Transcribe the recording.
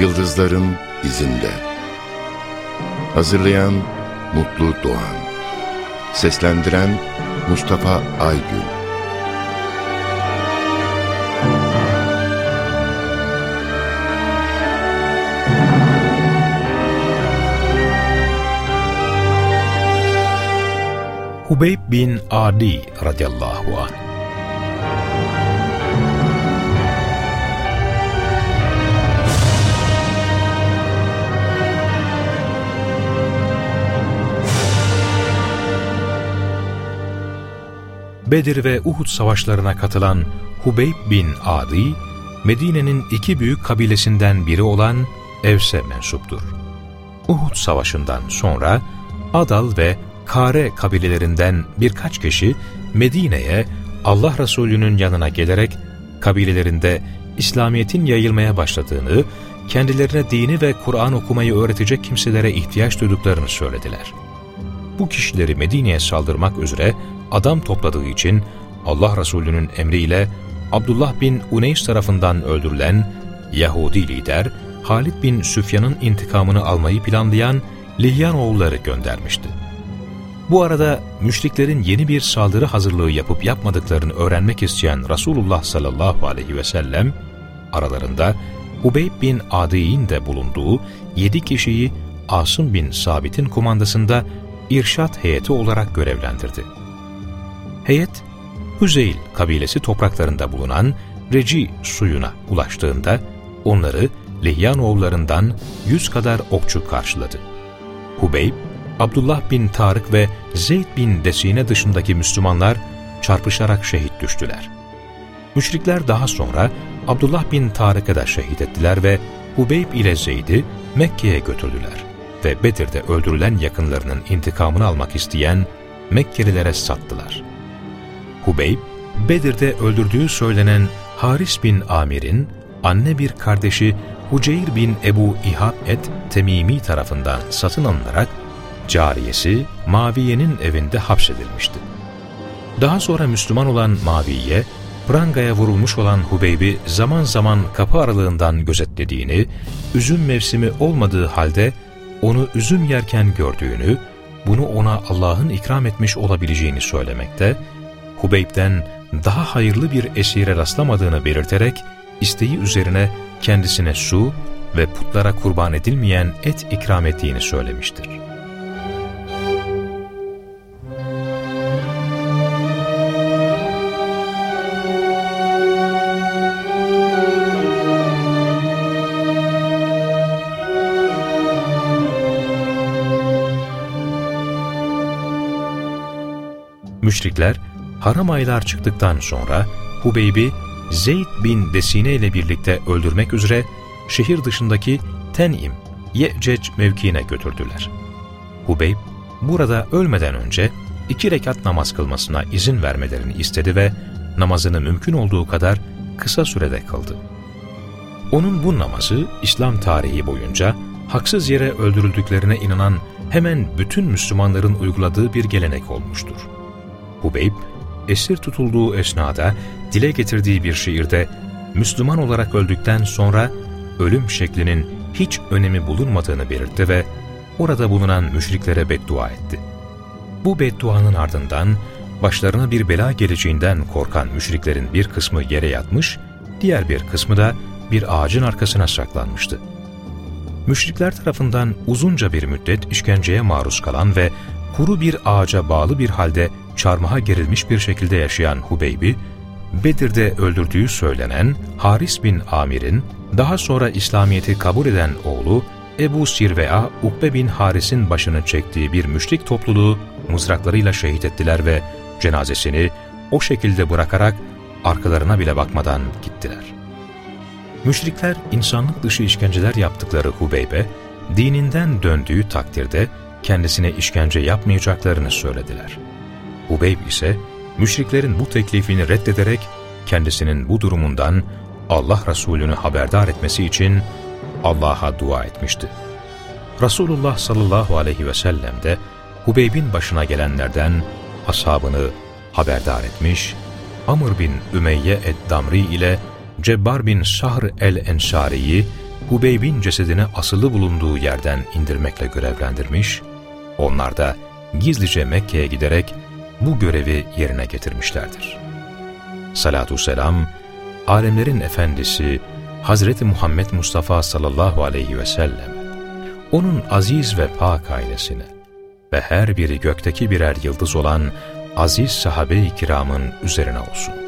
Yıldızların izinde. Hazırlayan Mutlu Doğan. Seslendiren Mustafa Aygün. Hubeyb bin Adi radıyallahu anh Bedir ve Uhud savaşlarına katılan Hubeyb bin Adi, Medine'nin iki büyük kabilesinden biri olan Evs'e mensuptur. Uhud savaşından sonra Adal ve Kare kabilelerinden birkaç kişi Medine'ye Allah Resulü'nün yanına gelerek kabilelerinde İslamiyet'in yayılmaya başladığını, kendilerine dini ve Kur'an okumayı öğretecek kimselere ihtiyaç duyduklarını söylediler. Bu kişileri Medine'ye saldırmak üzere adam topladığı için Allah Resulü'nün emriyle Abdullah bin Uneys tarafından öldürülen Yahudi lider Halid bin Süfyan'ın intikamını almayı planlayan Lihyanoğulları göndermişti. Bu arada müşriklerin yeni bir saldırı hazırlığı yapıp yapmadıklarını öğrenmek isteyen Resulullah sallallahu aleyhi ve sellem aralarında Ubeyb bin Adi'in de bulunduğu yedi kişiyi Asım bin Sabit'in kumandasında irşat heyeti olarak görevlendirdi. Heyet, Hüzeyl kabilesi topraklarında bulunan Reci suyuna ulaştığında onları Lihyanoğullarından yüz kadar okçu karşıladı. Hubeyb, Abdullah bin Tarık ve Zeyd bin Desine dışındaki Müslümanlar çarpışarak şehit düştüler. Müşrikler daha sonra Abdullah bin Tarık'ı da şehit ettiler ve Hubeyb ile Zeyd'i Mekke'ye götürdüler ve Bedir'de öldürülen yakınlarının intikamını almak isteyen Mekkelilere sattılar. Hubeyb, Bedir'de öldürdüğü söylenen Haris bin Amir'in anne bir kardeşi Huceyr bin Ebu İhab et Temimi tarafından satın alınarak cariyesi Maviye'nin evinde hapsedilmişti. Daha sonra Müslüman olan Maviye, prangaya vurulmuş olan Hubeyb'i zaman zaman kapı aralığından gözetlediğini, üzüm mevsimi olmadığı halde onu üzüm yerken gördüğünü, bunu ona Allah'ın ikram etmiş olabileceğini söylemekte, Hubeyb'den daha hayırlı bir esire rastlamadığını belirterek, isteği üzerine kendisine su ve putlara kurban edilmeyen et ikram ettiğini söylemiştir. Müşrikler haram aylar çıktıktan sonra Hubeyb'i Zeyd bin Desine ile birlikte öldürmek üzere şehir dışındaki Ten'im, Ye'cec mevkiine götürdüler. Hubeyb, burada ölmeden önce iki rekat namaz kılmasına izin vermelerini istedi ve namazını mümkün olduğu kadar kısa sürede kıldı. Onun bu namazı İslam tarihi boyunca haksız yere öldürüldüklerine inanan hemen bütün Müslümanların uyguladığı bir gelenek olmuştur. Hubeyb, esir tutulduğu esnada dile getirdiği bir şiirde Müslüman olarak öldükten sonra ölüm şeklinin hiç önemi bulunmadığını belirtti ve orada bulunan müşriklere beddua etti. Bu bedduanın ardından başlarına bir bela geleceğinden korkan müşriklerin bir kısmı yere yatmış, diğer bir kısmı da bir ağacın arkasına saklanmıştı. Müşrikler tarafından uzunca bir müddet işkenceye maruz kalan ve kuru bir ağaca bağlı bir halde çarmıha gerilmiş bir şekilde yaşayan Hubeyb'i, Bedir'de öldürdüğü söylenen Haris bin Amir'in daha sonra İslamiyet'i kabul eden oğlu Ebu Sirve'a Ukbe bin Haris'in başını çektiği bir müşrik topluluğu mızraklarıyla şehit ettiler ve cenazesini o şekilde bırakarak arkalarına bile bakmadan gittiler. Müşrikler insanlık dışı işkenceler yaptıkları Hubeyb'e dininden döndüğü takdirde kendisine işkence yapmayacaklarını söylediler. Hubeyb ise müşriklerin bu teklifini reddederek kendisinin bu durumundan Allah Resulü'nü haberdar etmesi için Allah'a dua etmişti. Resulullah sallallahu aleyhi ve sellem de Hubeyb'in başına gelenlerden ashabını haberdar etmiş, Amr bin Ümeyye ed-Damri ile Cebbar bin Sahr el-Ensari'yi Hubeyb'in cesedini asılı bulunduğu yerden indirmekle görevlendirmiş, onlar da gizlice Mekke'ye giderek bu görevi yerine getirmişlerdir. Salatu selam, alemlerin efendisi Hazreti Muhammed Mustafa sallallahu aleyhi ve sellem, onun aziz ve pak ailesine ve her biri gökteki birer yıldız olan aziz sahabe-i kiramın üzerine olsun.